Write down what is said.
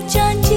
berjanji